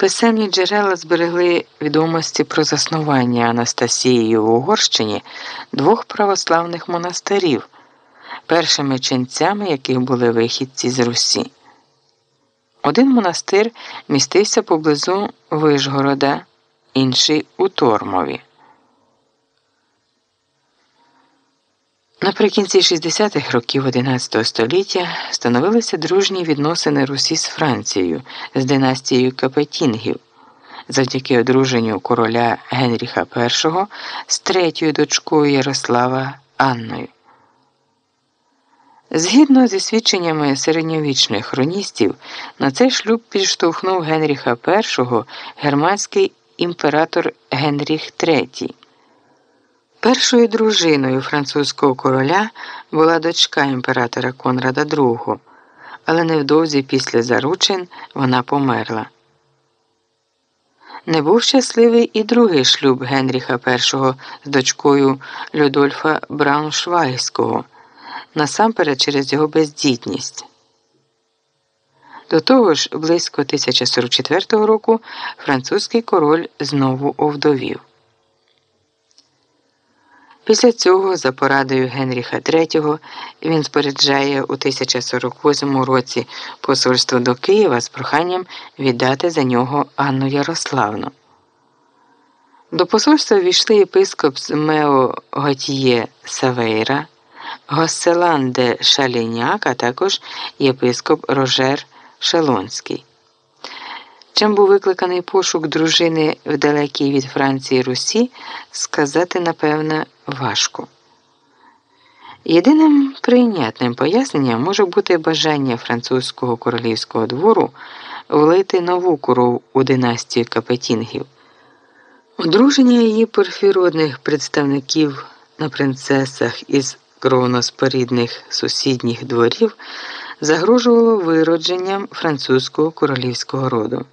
Писемні джерела зберегли відомості про заснування Анастасією в Угорщині двох православних монастирів, першими ченцями яких були вихідці з Русі. Один монастир містився поблизу Вишгорода, інший у Тормові. Наприкінці 60-х років XI століття становилися дружні відносини Русі з Францією з династією Капетінгів завдяки одруженню короля Генріха І з третьою дочкою Ярослава Анною. Згідно зі свідченнями середньовічних хроністів, на цей шлюб підштовхнув Генріха І германський імператор Генріх III. Першою дружиною французького короля була дочка імператора Конрада II, але невдовзі після заручин вона померла. Не був щасливий і другий шлюб Генріха І з дочкою Людольфа Брауншвайського, насамперед через його бездітність. До того ж, близько 1044 року французький король знову овдовів. Після цього, за порадою Генріха III, він споряджає у 1048 році посольство до Києва з проханням віддати за нього Анну Ярославну. До посольства війшли єпископ з Мео Готіє Савейра, Госселан де Шаліняк, а також єпископ Рожер Шелонський. Чим був викликаний пошук дружини в далекій від Франції Русі, сказати, напевне, важко. Єдиним прийнятним поясненням може бути бажання французького королівського двору влити нову кров у династію Капетінгів. Одруження її порфіродних представників на принцесах із кровноспорідних сусідніх дворів загрожувало виродженням французького королівського роду.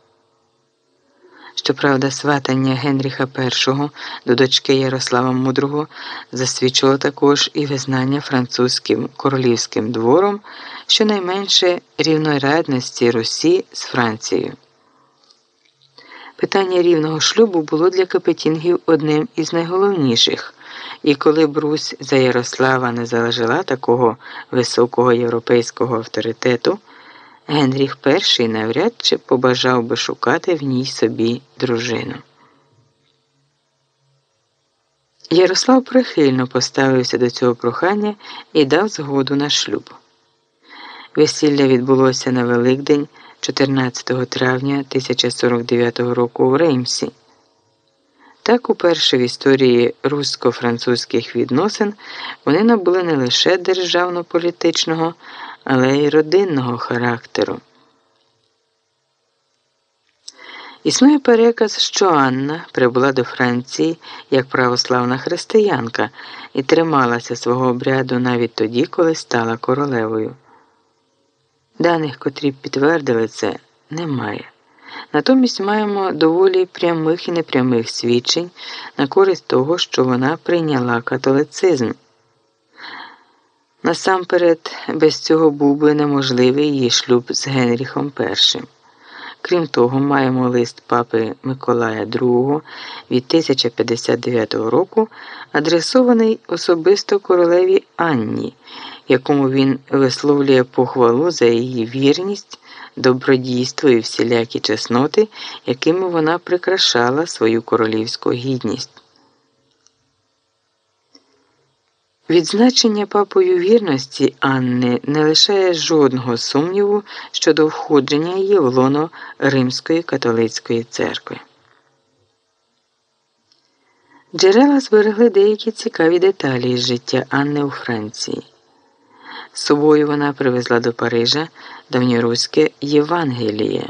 Щоправда, сватання Генріха І до дочки Ярослава Мудрого засвідчило також і визнання французьким королівським двором щонайменше рівнорадності Русі з Францією. Питання рівного шлюбу було для капетінгів одним із найголовніших, і коли Брусь за Ярослава не залежала такого високого європейського авторитету. Генріх І навряд чи побажав би шукати в ній собі дружину. Ярослав прихильно поставився до цього прохання і дав згоду на шлюб. Весілля відбулося на Великдень 14 травня 1049 року у Реймсі. Так, уперше в історії русско-французьких відносин вони набули не лише державно-політичного, але й родинного характеру. Існує переказ, що Анна прибула до Франції як православна християнка і трималася свого обряду навіть тоді, коли стала королевою. Даних, котрі підтвердили це, немає. Натомість маємо доволі прямих і непрямих свідчень на користь того, що вона прийняла католицизм. Насамперед, без цього був би неможливий її шлюб з Генріхом І. Крім того, маємо лист папи Миколая II від 1059 року, адресований особисто королеві Анні, якому він висловлює похвалу за її вірність, добродійство і всілякі чесноти, якими вона прикрашала свою королівську гідність. Відзначення папою вірності Анни не лишає жодного сумніву щодо входження її в лоно Римської католицької церкви. Джерела зберегли деякі цікаві деталі з життя Анни у Франції. З собою вона привезла до Парижа давньоруське Євангеліє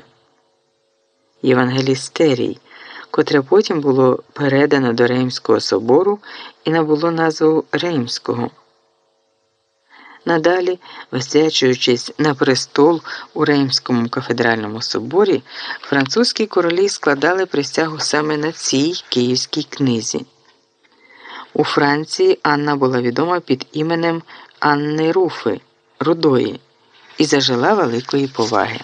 Євангелістерій котре потім було передано до Реймського собору і набуло назву Реймського. Надалі, освячуючись на престол у Реймському кафедральному соборі, французькі королі складали присягу саме на цій київській книзі. У Франції Анна була відома під іменем Анни Руфи Рудої і зажила великої поваги.